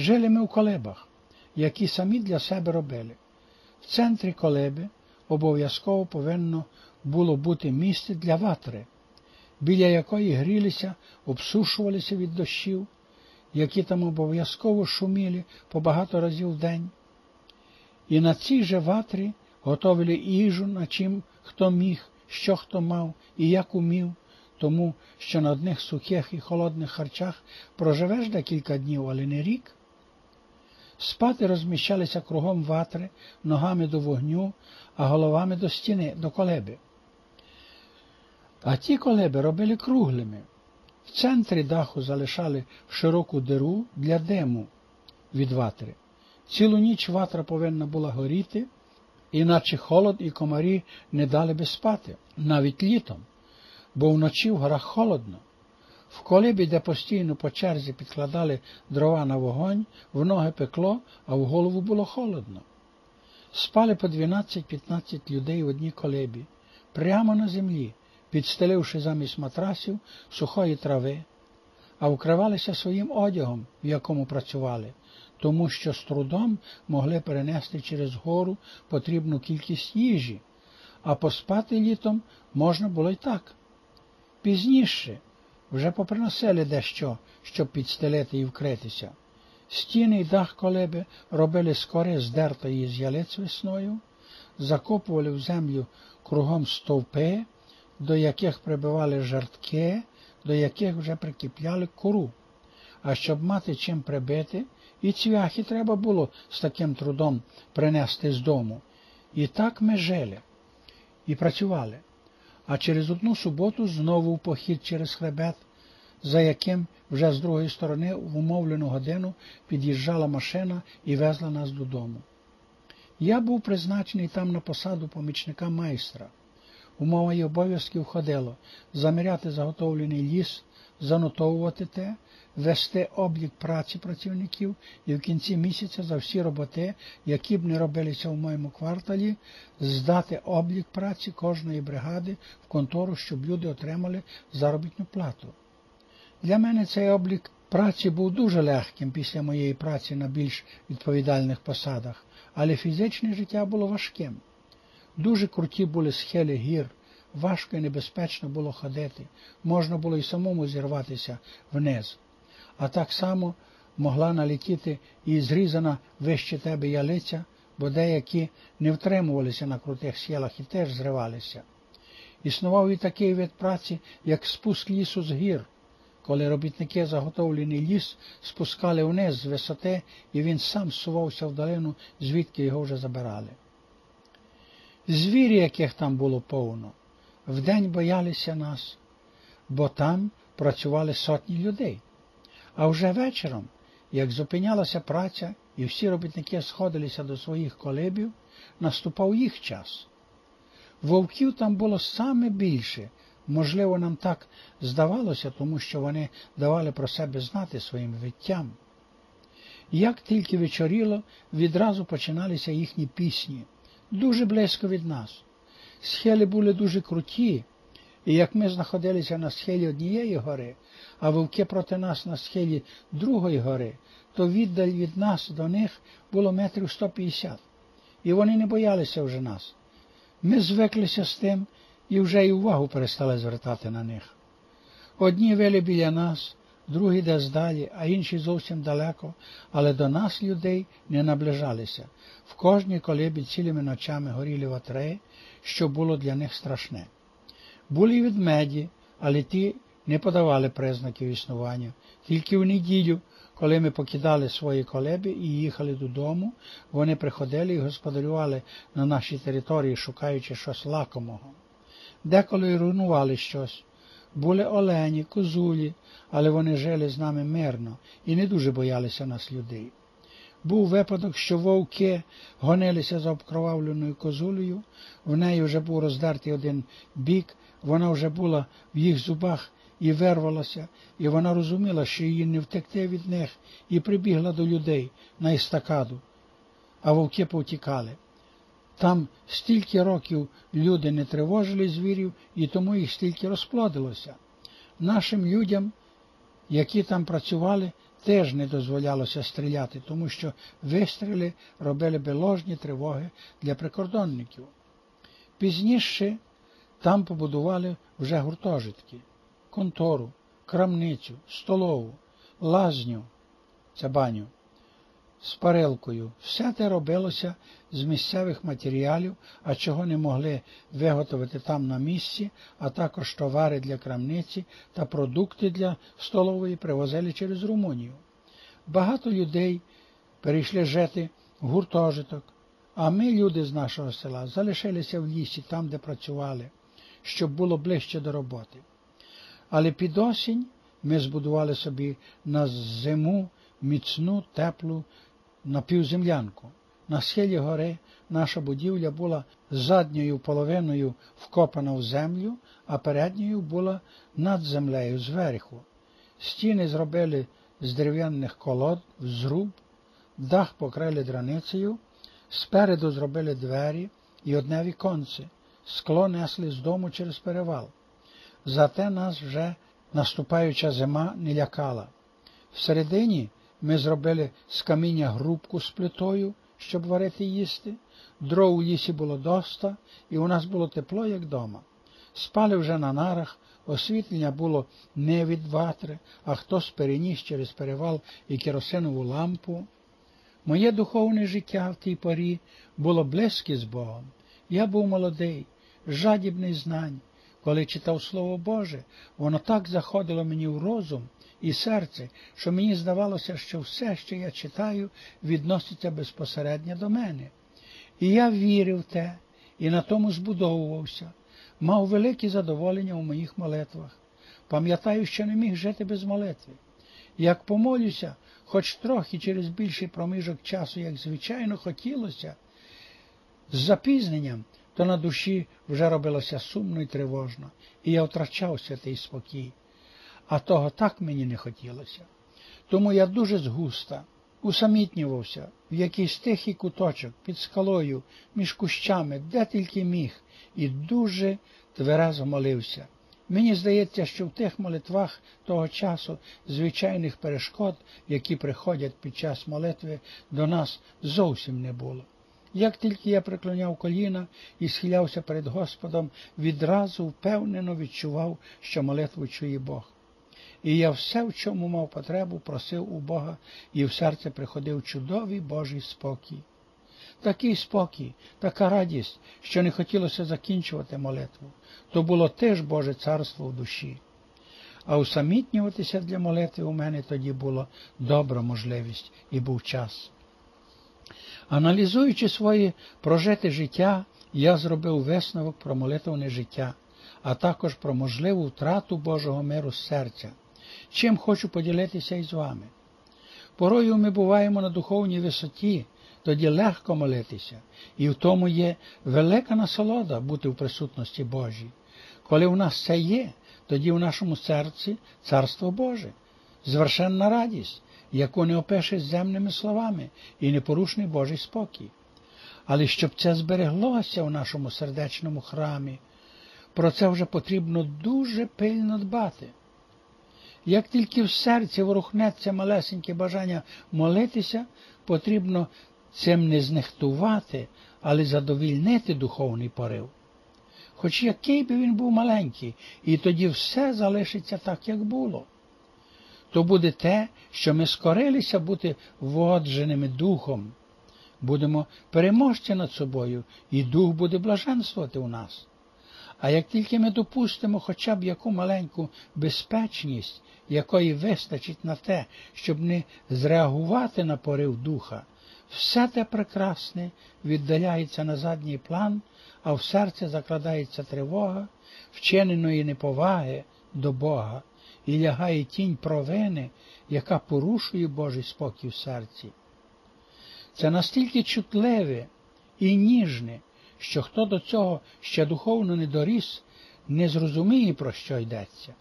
Жили ми в колебах, які самі для себе робили. В центрі колеби обов'язково повинно було бути місце для ватри, біля якої грілися, обсушувалися від дощів, які там обов'язково шуміли по багато разів в день. І на цій же ватрі готовили їжу, на чим хто міг, що хто мав і як умів, тому що на одних сухих і холодних харчах проживеш декілька днів, але не рік. Спати розміщалися кругом ватри, ногами до вогню, а головами до стіни, до колеби. А ті колеби робили круглими. В центрі даху залишали широку диру для диму від ватри. Цілу ніч ватра повинна була горіти, іначе холод і комарі не дали би спати, навіть літом, бо вночі в горах холодно. В колибі, де постійно по черзі підкладали дрова на вогонь, в ноги пекло, а в голову було холодно. Спали по 12-15 людей в одній колебі, прямо на землі, підстеливши замість матрасів сухої трави, а вкривалися своїм одягом, в якому працювали, тому що з трудом могли перенести через гору потрібну кількість їжі, а поспати літом можна було й так. Пізніше вже поприносили дещо, щоб підстелити і вкритися. Стіни й дах колеби робили з кори здертої з ялиць весною, закопували в землю кругом стовпи, до яких прибивали жартки, до яких вже прикіпляли кору. А щоб мати чим прибити, і цвяхи треба було з таким трудом принести з дому. І так ми жили і працювали. А через одну суботу знову в похід через хребет, за яким вже з другої сторони в умовлену годину під'їжджала машина і везла нас додому. Я був призначений там на посаду помічника майстра. У мої обов'язки входило заміряти заготовлений ліс, занотовувати те, вести облік праці працівників і в кінці місяця за всі роботи, які б не робилися в моєму кварталі, здати облік праці кожної бригади в контору, щоб люди отримали заробітну плату. Для мене цей облік праці був дуже легким після моєї праці на більш відповідальних посадах, але фізичне життя було важким. Дуже круті були схили гір, важко і небезпечно було ходити, можна було й самому зірватися вниз. А так само могла налетіти і зрізана вище тебе ялиця, бо деякі не втримувалися на крутих схилах і теж зривалися. Існував і такий вид праці, як спуск лісу з гір, коли робітники заготовлений ліс спускали вниз з висоти, і він сам сувався в долину, звідки його вже забирали. Звірі, яких там було повно, вдень боялися нас, бо там працювали сотні людей. А вже вечором, як зупинялася праця і всі робітники сходилися до своїх колебів, наступав їх час. Вовків там було саме більше, можливо, нам так здавалося, тому що вони давали про себе знати своїм виттям. Як тільки вечоріло, відразу починалися їхні пісні дуже близько від нас. Схили були дуже круті, і як ми знаходилися на схилі однієї гори, а вовки проти нас на схилі другої гори, то віддаль від нас до них було метрів 150. І вони не боялися вже нас. Ми звиклися з тим і вже й увагу перестали звертати на них. Одні вели біля нас, другі десь далі, а інші зовсім далеко, але до нас людей не наближалися. В кожній колебі цілими ночами горіли ватри, що було для них страшне. Були й ведмеді, але ті не подавали признаків існування. Тільки в неділю, коли ми покидали свої колеби і їхали додому, вони приходили і господарювали на нашій території, шукаючи щось лакомого. Деколи руйнували щось. Були олені, козулі, але вони жили з нами мирно і не дуже боялися нас людей. Був випадок, що вовки гонилися за обкровавленою козулею, в неї вже був роздертий один бік, вона вже була в їх зубах і вирвалася, і вона розуміла, що її не втекти від них, і прибігла до людей на істакаду, а вовки повтікали. Там стільки років люди не тривожили звірів, і тому їх стільки розплодилося. Нашим людям, які там працювали, теж не дозволялося стріляти, тому що вистріли робили би ложні тривоги для прикордонників. Пізніше там побудували вже гуртожитки, контору, крамницю, столову, лазню, це баню з парилкою. Все те робилося з місцевих матеріалів, а чого не могли виготовити там на місці, а також товари для крамниці та продукти для столової привозили через Румунію. Багато людей перейшли жити в гуртожиток, а ми, люди з нашого села, залишилися в лісі, там, де працювали, щоб було ближче до роботи. Але під осінь ми збудували собі на зиму міцну, теплу напівземлянку. На схилі гори наша будівля була задньою половиною вкопана в землю, а передньою була над землею зверху. Стіни зробили з дерев'яних колод, зруб, дах покрили драницею, спереду зробили двері і одне віконце, скло несли з дому через перевал. Зате нас вже наступаюча зима не лякала. Всередині ми зробили з каміння грубку з плитою, щоб варити їсти. Дров у лісі було доста, і у нас було тепло, як дома. Спали вже на нарах, освітлення було не від ватри, а хтось переніс через перевал і керосинову лампу. Моє духовне життя в тій порі було близьке з Богом. Я був молодий, жадібний знань. Коли читав Слово Боже, воно так заходило мені в розум, і серце, що мені здавалося, що все, що я читаю, відноситься безпосередньо до мене. І я вірив в те, і на тому збудовувався, мав велике задоволення у моїх молитвах. Пам'ятаю, що не міг жити без молитви. Як помолюся, хоч трохи через більший проміжок часу, як звичайно хотілося, з запізненням, то на душі вже робилося сумно і тривожно, і я втрачав святий спокій а того так мені не хотілося. Тому я дуже згуста усамітнювався в якийсь тихий куточок під скалою, між кущами, де тільки міг, і дуже тверезо молився. Мені здається, що в тих молитвах того часу звичайних перешкод, які приходять під час молитви, до нас зовсім не було. Як тільки я приклоняв коліна і схилявся перед Господом, відразу впевнено відчував, що молитву чує Бог. І я все, в чому мав потребу, просив у Бога, і в серце приходив чудовий Божий спокій. Такий спокій, така радість, що не хотілося закінчувати молитву, то було теж Боже царство в душі. А усамітнюватися для молитви у мене тоді була добра можливість і був час. Аналізуючи своє прожите життя, я зробив висновок про молитвне життя, а також про можливу втрату Божого миру з серця чим хочу поділитися із вами. Порою ми буваємо на духовній висоті, тоді легко молитися, і в тому є велика насолода бути в присутності Божій. Коли в нас це є, тоді в нашому серці Царство Боже, звершенна радість, яку не опишеш земними словами і непорушний Божий спокій. Але щоб це збереглося в нашому сердечному храмі, про це вже потрібно дуже пильно дбати. Як тільки в серці ворухнеться малесеньке бажання молитися, потрібно цим не знехтувати, але задовільнити духовний порив. Хоч який би він був маленький, і тоді все залишиться так, як було. То буде те, що ми скорилися бути водженими духом, будемо переможці над собою, і дух буде блаженствувати у нас. А як тільки ми допустимо хоча б яку маленьку безпечність, якої вистачить на те, щоб не зреагувати на порив духа, все те прекрасне віддаляється на задній план, а в серце закладається тривога, вчиненої неповаги до Бога і лягає тінь провини, яка порушує Божий спокій в серці. Це настільки чутливе і ніжне що хто до цього ще духовно не доріс, не зрозуміє, про що йдеться.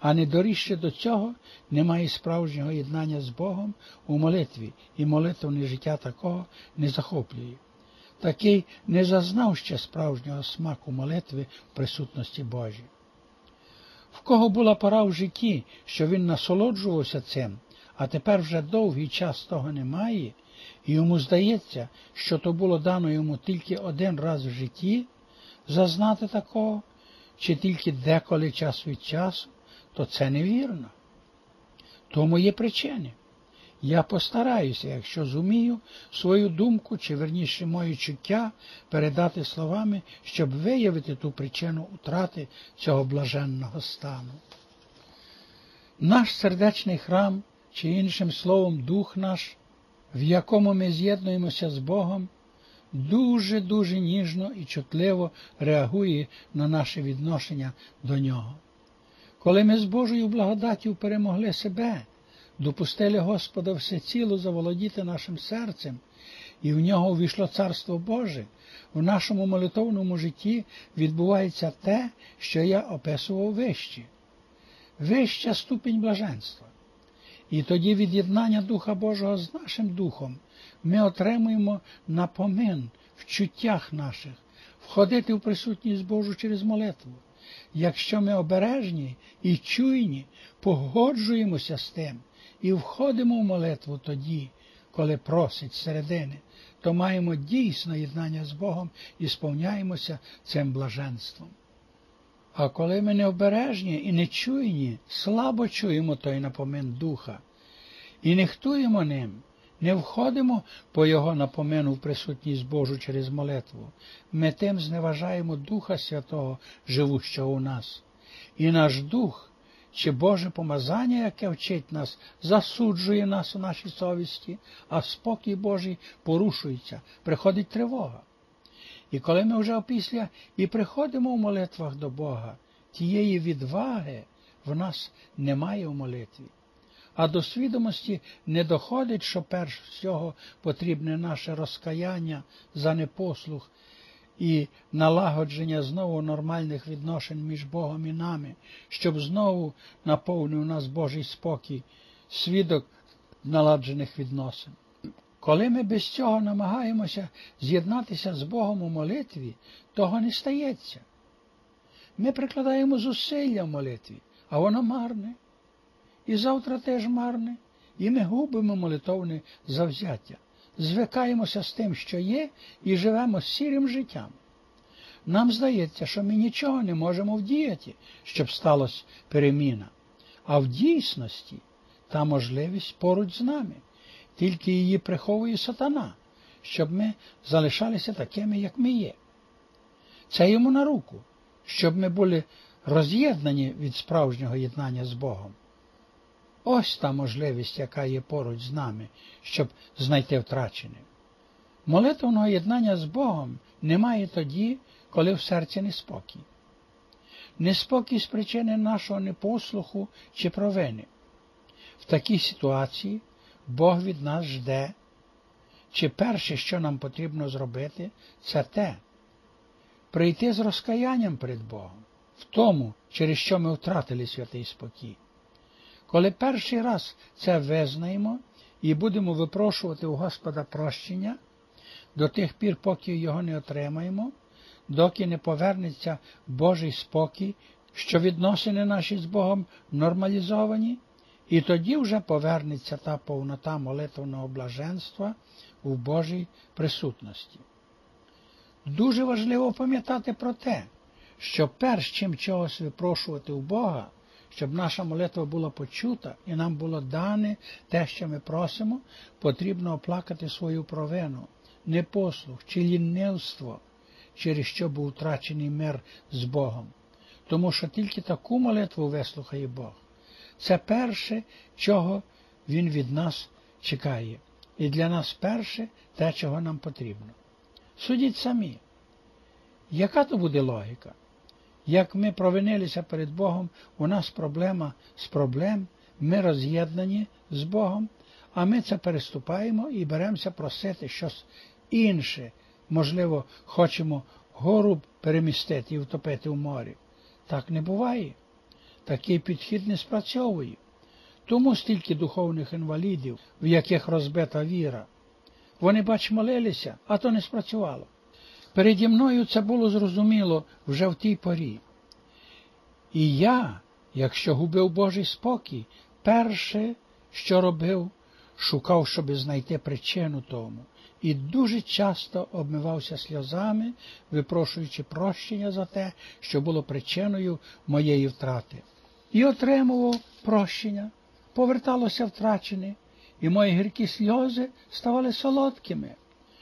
А не дорісше до цього немає справжнього єднання з Богом у молитві, і молитвне життя такого не захоплює. Такий не зазнав ще справжнього смаку молитви в присутності Божій. В кого була пора в житті, що він насолоджувався цим, а тепер вже довгий час того немає, йому здається, що то було дано йому тільки один раз в житті, зазнати такого, чи тільки деколи час від часу, то це невірно. Тому є причини. Я постараюся, якщо зумію, свою думку, чи верніше моє чуття передати словами, щоб виявити ту причину утрати цього блаженного стану. Наш сердечний храм, чи іншим словом, дух наш, в якому ми з'єднуємося з Богом, дуже-дуже ніжно і чутливо реагує на наше відношення до Нього. Коли ми з Божою благодаттю перемогли себе, допустили Господа всеціло заволодіти нашим серцем, і в нього увійшло Царство Боже, в нашому молитовному житті відбувається те, що я описував вище, вища ступінь блаженства. І тоді від'єднання Духа Божого з нашим Духом ми отримуємо напомин в чуттях наших, входити в присутність Божу через молитву. Якщо ми обережні і чуйні, погоджуємося з тим і входимо в молитву тоді, коли просить середини, то маємо дійсно єднання з Богом і сповняємося цим блаженством. А коли ми необережні і нечуйні, слабо чуємо той напомин Духа і нехтуємо ним, не входимо по Його напомину в присутність Божу через молитву, ми тим зневажаємо Духа Святого, живущого у нас. І наш Дух, чи Боже помазання, яке вчить нас, засуджує нас у нашій совісті, а спокій Божий порушується, приходить тривога. І коли ми вже опісля і приходимо в молитвах до Бога, тієї відваги в нас немає в молитві. А до свідомості не доходить, що перш всього потрібне наше розкаяння за непослух і налагодження знову нормальних відношень між Богом і нами, щоб знову наповнив нас Божий спокій, свідок наладжених відносин. Коли ми без цього намагаємося з'єднатися з Богом у молитві, того не стається. Ми прикладаємо зусилля в молитві, а воно марне. І завтра теж марне, і ми губимо молитовне завзяття, звикаємося з тим, що є, і живемо сірим життям. Нам здається, що ми нічого не можемо вдіяти, щоб сталося переміна, а в дійсності та можливість поруч з нами тільки її приховує сатана, щоб ми залишалися такими, як ми є. Це йому на руку, щоб ми були роз'єднані від справжнього єднання з Богом. Ось та можливість, яка є поруч з нами, щоб знайти втрачене. Молитвного єднання з Богом немає тоді, коли в серці неспокій. Неспокій з причини нашого непослуху чи провини. В такій ситуації Бог від нас жде, чи перше, що нам потрібно зробити, це те, прийти з розкаянням перед Богом, в тому, через що ми втратили святий спокій. Коли перший раз це визнаємо і будемо випрошувати у Господа прощення, до тих пір, поки його не отримаємо, доки не повернеться Божий спокій, що відносини наші з Богом нормалізовані, і тоді вже повернеться та повнота молитвеного блаженства у Божій присутності. Дуже важливо пам'ятати про те, що перш чим чогось випрошувати у Бога, щоб наша молитва була почута і нам було дане те, що ми просимо, потрібно оплакати свою провину, непослух чи лінивство, через що був втрачений мир з Богом. Тому що тільки таку молитву вислухає Бог. Це перше, чого Він від нас чекає. І для нас перше те, чого нам потрібно. Судіть самі, яка то буде логіка? Як ми провинилися перед Богом, у нас проблема з проблем, ми роз'єднані з Богом, а ми це переступаємо і беремося просити щось інше. Можливо, хочемо гору перемістити і втопити в морі. Так не буває. Такий підхід не спрацьовує. Тому стільки духовних інвалідів, в яких розбита віра. Вони, бач, молилися, а то не спрацювало. Переді мною це було зрозуміло вже в тій порі. І я, якщо губив Божий спокій, перше, що робив, шукав, щоб знайти причину тому, і дуже часто обмивався сльозами, випрошуючи прощення за те, що було причиною моєї втрати. І отримував прощення, поверталося втрачене, і мої гіркі сльози ставали солодкими.